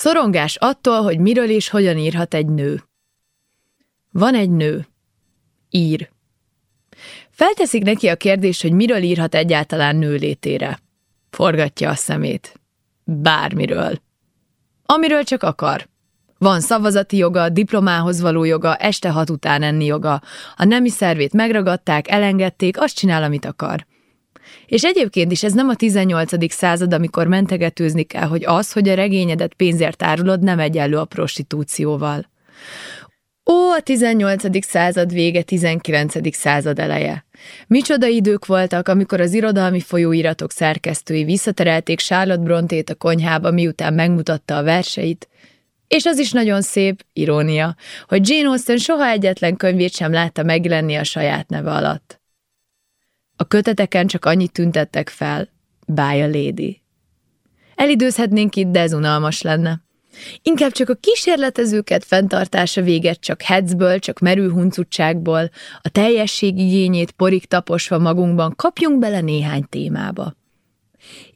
Szorongás attól, hogy miről és hogyan írhat egy nő. Van egy nő. Ír. Felteszik neki a kérdést, hogy miről írhat egyáltalán nő létére. Forgatja a szemét. Bármiről. Amiről csak akar. Van szavazati joga, diplomához való joga, este hat után enni joga. A nemi szervét megragadták, elengedték, azt csinál, amit akar. És egyébként is ez nem a 18. század, amikor mentegetőzni kell, hogy az, hogy a regényedet pénzért árulod, nem egyenlő a prostitúcióval. Ó, a 18. század vége, 19. század eleje. Micsoda idők voltak, amikor az irodalmi folyóiratok szerkesztői visszaterelték Charlotte Brontét a konyhába, miután megmutatta a verseit, és az is nagyon szép, irónia, hogy Jane Austen soha egyetlen könyvét sem látta megjelenni a saját neve alatt. A köteteken csak annyit tüntettek fel, By a Lady. Elidőzhetnénk itt, de ez unalmas lenne. Inkább csak a kísérletezőket fenntartása véget csak hetszből, csak merő a teljesség igényét porig taposva magunkban kapjunk bele néhány témába.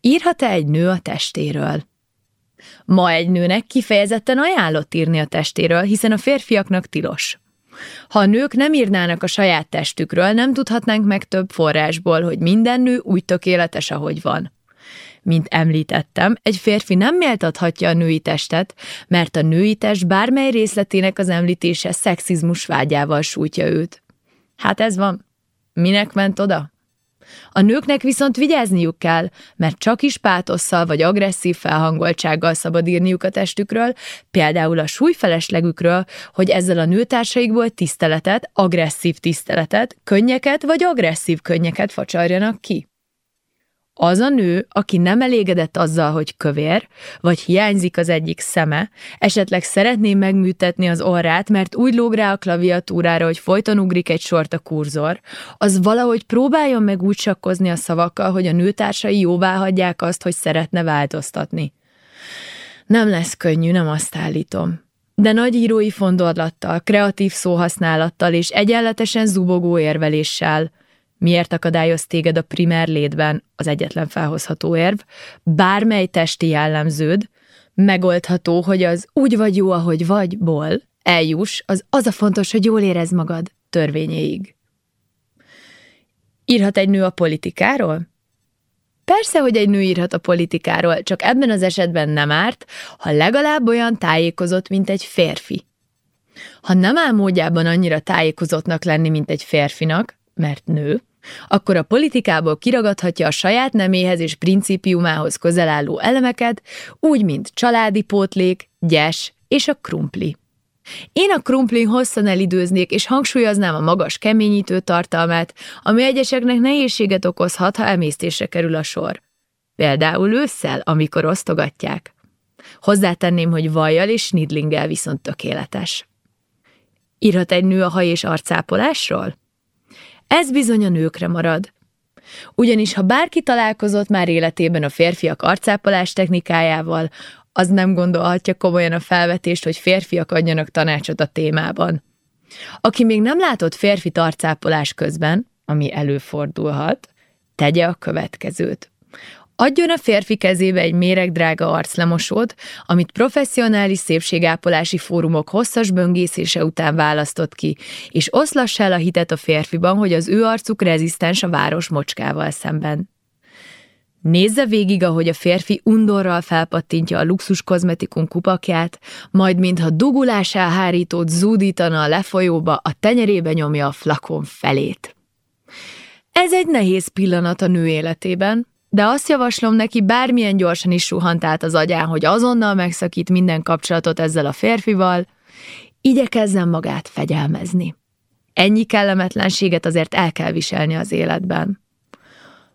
Írhat-e egy nő a testéről? Ma egy nőnek kifejezetten ajánlott írni a testéről, hiszen a férfiaknak tilos. Ha a nők nem írnának a saját testükről, nem tudhatnánk meg több forrásból, hogy minden nő úgy tökéletes, ahogy van. Mint említettem, egy férfi nem méltathatja a női testet, mert a női test bármely részletének az említése szexizmus vágyával sújtja őt. Hát ez van. Minek ment oda? A nőknek viszont vigyázniuk kell, mert csak is pátosszal vagy agresszív felhangoltsággal szabad írniuk a testükről, például a súlyfeleslegükről, hogy ezzel a nőtársaikból tiszteletet, agresszív tiszteletet, könnyeket vagy agresszív könnyeket facsarjanak ki. Az a nő, aki nem elégedett azzal, hogy kövér, vagy hiányzik az egyik szeme, esetleg szeretné megműtetni az orrát, mert úgy lóg rá a klaviatúrára, hogy folyton ugrik egy sort a kurzor, az valahogy próbáljon meg úgy sakkozni a szavakkal, hogy a nőtársai jóvá hagyják azt, hogy szeretne változtatni. Nem lesz könnyű, nem azt állítom. De nagy írói fondorlattal, kreatív szóhasználattal és egyenletesen zubogó érveléssel – Miért akadályoz téged a primer létben az egyetlen felhozható érv? Bármely testi jellemződ, megoldható, hogy az úgy vagy jó, ahogy vagy, ból, eljuss, az az a fontos, hogy jól érez magad törvényéig. Írhat egy nő a politikáról? Persze, hogy egy nő írhat a politikáról, csak ebben az esetben nem árt, ha legalább olyan tájékozott, mint egy férfi. Ha nem áll módjában annyira tájékozottnak lenni, mint egy férfinak, mert nő, akkor a politikából kiragadhatja a saját neméhez és principiumához közel álló elemeket, úgy, mint családi pótlék, gyes és a krumpli. Én a krumplin hosszan elidőznék, és hangsúlyoznám a magas keményítő tartalmát, ami egyeseknek nehézséget okozhat, ha emésztésre kerül a sor. Például ősszel, amikor osztogatják. Hozzátenném, hogy vajjal és snidlinggel viszont tökéletes. Írhat egy nő a haj és arcápolásról? Ez bizony a nőkre marad. Ugyanis ha bárki találkozott már életében a férfiak arcápolás technikájával, az nem gondolhatja komolyan a felvetést, hogy férfiak adjanak tanácsot a témában. Aki még nem látott férfi arcápolás közben, ami előfordulhat, tegye a következőt. Adjon a férfi kezébe egy méregdrága arclemosót, amit professzionális szépségápolási fórumok hosszas böngészése után választott ki, és oszlass el a hitet a férfiban, hogy az ő arcuk rezisztens a város mocskával szemben. Nézze végig, ahogy a férfi undorral felpattintja a luxus kozmetikum kupakját, majd mintha dugulás elhárítót zúdítana a lefolyóba, a tenyerébe nyomja a flakon felét. Ez egy nehéz pillanat a nő életében, de azt javaslom neki, bármilyen gyorsan is suhant át az agyán, hogy azonnal megszakít minden kapcsolatot ezzel a férfival, igyekezzen magát fegyelmezni. Ennyi kellemetlenséget azért el kell viselni az életben.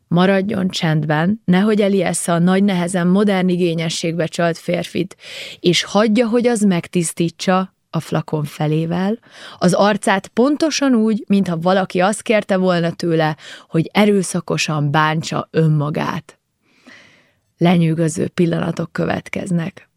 Maradjon csendben, nehogy eliessze a nagy nehezen modern igényességbe csalt férfit, és hagyja, hogy az megtisztítsa, a flakon felével, az arcát pontosan úgy, mintha valaki azt kérte volna tőle, hogy erőszakosan bántsa önmagát. Lenyűgöző pillanatok következnek.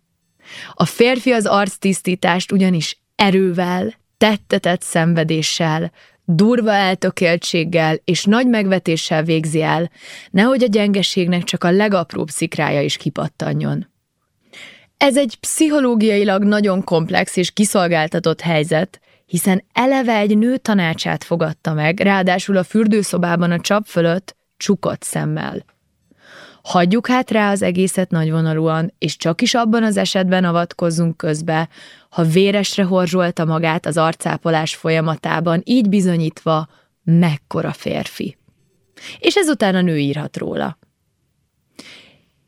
A férfi az arctisztítást ugyanis erővel, tettetett szenvedéssel, durva eltökéltséggel és nagy megvetéssel végzi el, nehogy a gyengeségnek csak a legapróbb szikrája is kipattanjon. Ez egy pszichológiailag nagyon komplex és kiszolgáltatott helyzet, hiszen eleve egy nő tanácsát fogadta meg, ráadásul a fürdőszobában a csap fölött csukott szemmel. Hagyjuk hát rá az egészet nagyvonalúan, és csak is abban az esetben avatkozzunk közbe, ha véresre horzsolta magát az arcápolás folyamatában, így bizonyítva, mekkora férfi. És ezután a nő írhat róla.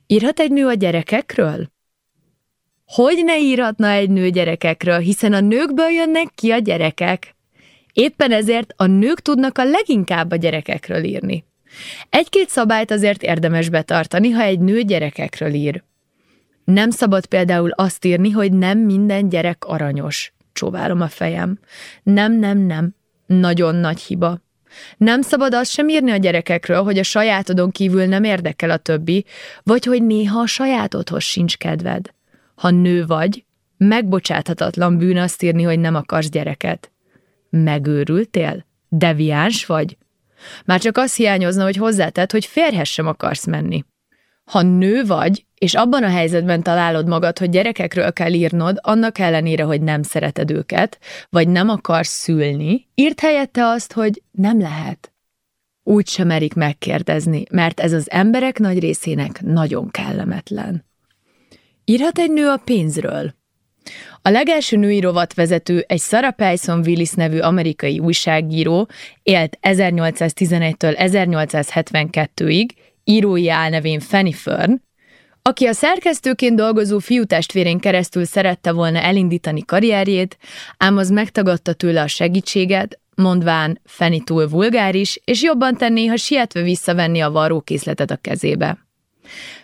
Írhat egy nő a gyerekekről? Hogy ne írhatna egy nő gyerekekről, hiszen a nőkből jönnek ki a gyerekek. Éppen ezért a nők tudnak a leginkább a gyerekekről írni. Egy-két szabályt azért érdemes betartani, ha egy nő gyerekekről ír. Nem szabad például azt írni, hogy nem minden gyerek aranyos. Csóválom a fejem. Nem, nem, nem. Nagyon nagy hiba. Nem szabad azt sem írni a gyerekekről, hogy a sajátodon kívül nem érdekel a többi, vagy hogy néha a sajátodhoz sincs kedved. Ha nő vagy, megbocsáthatatlan bűn azt írni, hogy nem akarsz gyereket. Megőrültél? Deviáns vagy? Már csak az hiányozna, hogy hozzátett, hogy férhez sem akarsz menni. Ha nő vagy, és abban a helyzetben találod magad, hogy gyerekekről kell írnod, annak ellenére, hogy nem szereted őket, vagy nem akarsz szülni, írt helyette azt, hogy nem lehet. Úgy sem merik megkérdezni, mert ez az emberek nagy részének nagyon kellemetlen. Írhat egy nő a pénzről? A legelső női rovatvezető egy Sarah Payson Willis nevű amerikai újságíró, élt 1811-től 1872-ig, írói álnevén Fanny Fern, aki a szerkesztőként dolgozó fiútestvérén keresztül szerette volna elindítani karrierjét, ám az megtagadta tőle a segítséget, mondván Fanny túl vulgáris, és jobban tenné, ha sietve visszavenni a varrókészletet a kezébe.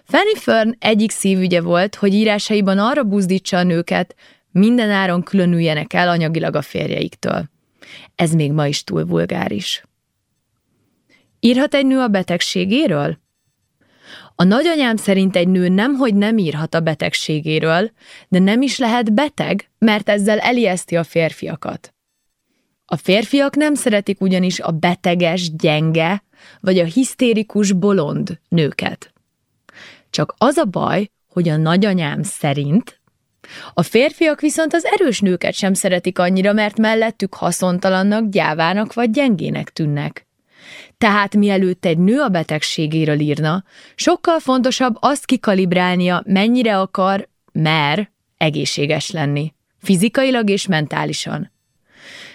Fanny Fern egyik szívügye volt, hogy írásaiban arra buzdítsa a nőket, minden áron különüljenek el anyagilag a férjeiktől. Ez még ma is túl vulgáris. Írhat egy nő a betegségéről? A nagyanyám szerint egy nő nemhogy nem írhat a betegségéről, de nem is lehet beteg, mert ezzel elijeszti a férfiakat. A férfiak nem szeretik ugyanis a beteges, gyenge, vagy a hisztérikus, bolond nőket. Csak az a baj, hogy a nagyanyám szerint a férfiak viszont az erős nőket sem szeretik annyira, mert mellettük haszontalannak, gyávának vagy gyengének tűnnek. Tehát mielőtt egy nő a betegségéről írna, sokkal fontosabb azt kikalibrálnia, mennyire akar, mer egészséges lenni. Fizikailag és mentálisan.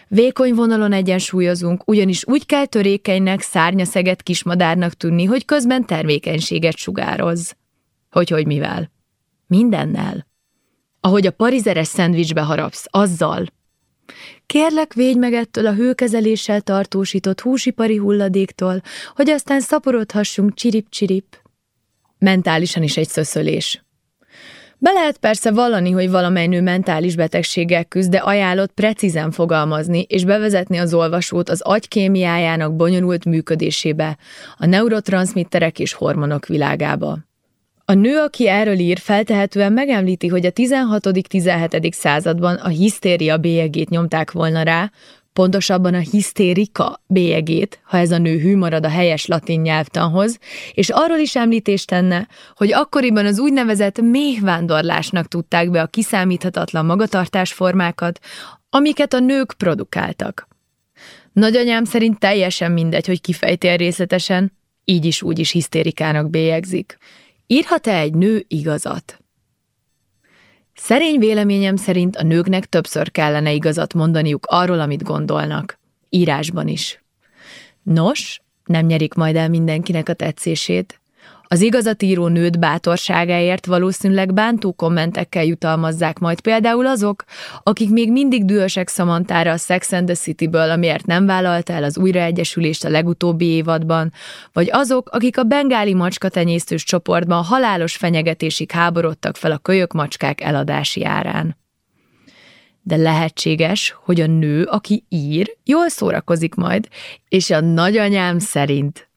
Vékony vonalon egyensúlyozunk, ugyanis úgy kell törékenynek, szárnyaszeget kismadárnak tűnni, hogy közben termékenységet sugároz. Hogy, hogy mivel? Mindennel. Ahogy a parizeres szendvicsbe harapsz, azzal. Kérlek, védj meg ettől a hőkezeléssel tartósított húsipari hulladéktól, hogy aztán szaporodhassunk csirip-csirip. Mentálisan is egy szöszölés. Be lehet persze vallani, hogy valamely nő mentális betegséggel küzd, de ajánlott precízen fogalmazni és bevezetni az olvasót az agykémiájának bonyolult működésébe, a neurotranszmitterek és hormonok világába. A nő, aki erről ír, feltehetően megemlíti, hogy a 16.-17. században a hisztéria bélyegét nyomták volna rá, pontosabban a hisztérika bélyegét, ha ez a nő hű marad a helyes latin nyelvtanhoz, és arról is említést tenne, hogy akkoriban az úgynevezett méhvándorlásnak tudták be a kiszámíthatatlan magatartásformákat, amiket a nők produkáltak. Nagyanyám szerint teljesen mindegy, hogy kifejtél részletesen, így is úgy is hisztérikának bélyegzik. Írhat-e egy nő igazat? Szerény véleményem szerint a nőknek többször kellene igazat mondaniuk arról, amit gondolnak. Írásban is. Nos, nem nyerik majd el mindenkinek a tetszését, az igazat író nőt bátorságáért valószínűleg bántó kommentekkel jutalmazzák majd például azok, akik még mindig dühösek Samantára a Sex and the City-ből, amiért nem vállalta el az újraegyesülést a legutóbbi évadban, vagy azok, akik a bengáli macska tenyésztős csoportban halálos fenyegetésig háborodtak fel a kölyök macskák eladási árán. De lehetséges, hogy a nő, aki ír, jól szórakozik majd, és a nagyanyám szerint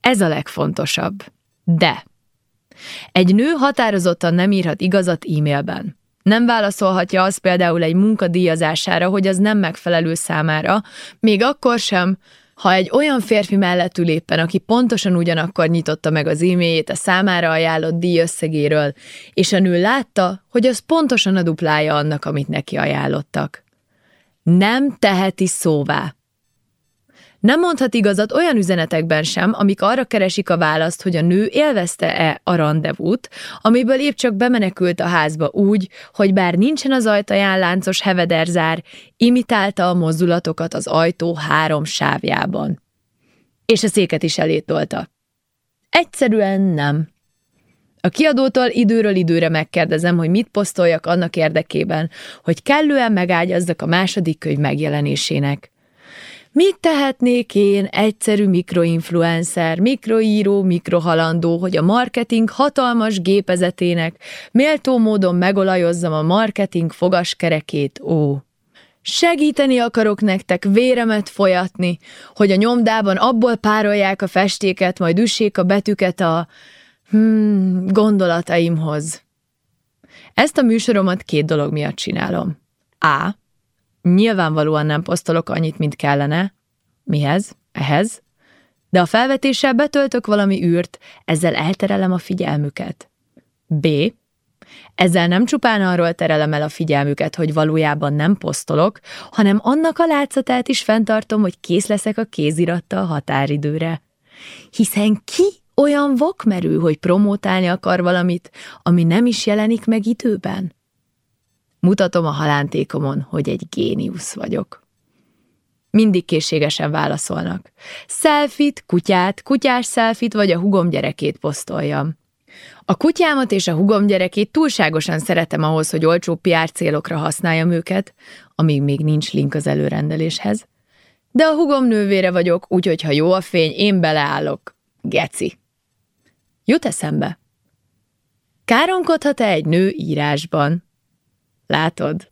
ez a legfontosabb. De egy nő határozottan nem írhat igazat e-mailben. Nem válaszolhatja az például egy munkadíjazására, hogy az nem megfelelő számára, még akkor sem, Ha egy olyan férfi mellett ül éppen, aki pontosan ugyanakkor nyitotta meg az e-mailjét a számára ajánlott díj összegéről, és a nő látta, hogy az pontosan a duplája annak, amit neki ajánlottak. Nem teheti szóvá. Nem mondhat igazat olyan üzenetekben sem, amik arra keresik a választ, hogy a nő élvezte-e a rendezvút, amiből épp csak bemenekült a házba úgy, hogy bár nincsen az ajtaján láncos hevederzár, imitálta a mozdulatokat az ajtó három sávjában. És a széket is elétolta. Egyszerűen nem. A kiadótól időről időre megkérdezem, hogy mit posztoljak annak érdekében, hogy kellően megágyazzak a második könyv megjelenésének. Mit tehetnék én, egyszerű mikroinfluencer, mikroíró, mikrohalandó, hogy a marketing hatalmas gépezetének méltó módon megolajozzam a marketing fogaskerekét, ó. Segíteni akarok nektek véremet folyatni, hogy a nyomdában abból párolják a festéket, majd üssék a betűket a hmm, gondolataimhoz. Ezt a műsoromat két dolog miatt csinálom. A. Nyilvánvalóan nem posztolok annyit, mint kellene. Mihez? Ehhez? De a felvetéssel betöltök valami űrt, ezzel elterelem a figyelmüket. B. Ezzel nem csupán arról terelem el a figyelmüket, hogy valójában nem posztolok, hanem annak a látszatát is fenntartom, hogy kész leszek a kézirattal határidőre. Hiszen ki olyan vakmerő, hogy promótálni akar valamit, ami nem is jelenik meg időben? Mutatom a halántékomon, hogy egy géniusz vagyok. Mindig készségesen válaszolnak. Szelfit, kutyát, kutyás szelfit vagy a hugom gyerekét posztoljam. A kutyámat és a hugom gyerekét túlságosan szeretem ahhoz, hogy olcsó PR célokra használjam őket, amíg még nincs link az előrendeléshez. De a hugom nővére vagyok, úgyhogy ha jó a fény, én beleállok. Geci. Jut eszembe. Káronkodhat-e egy nő írásban? Látod,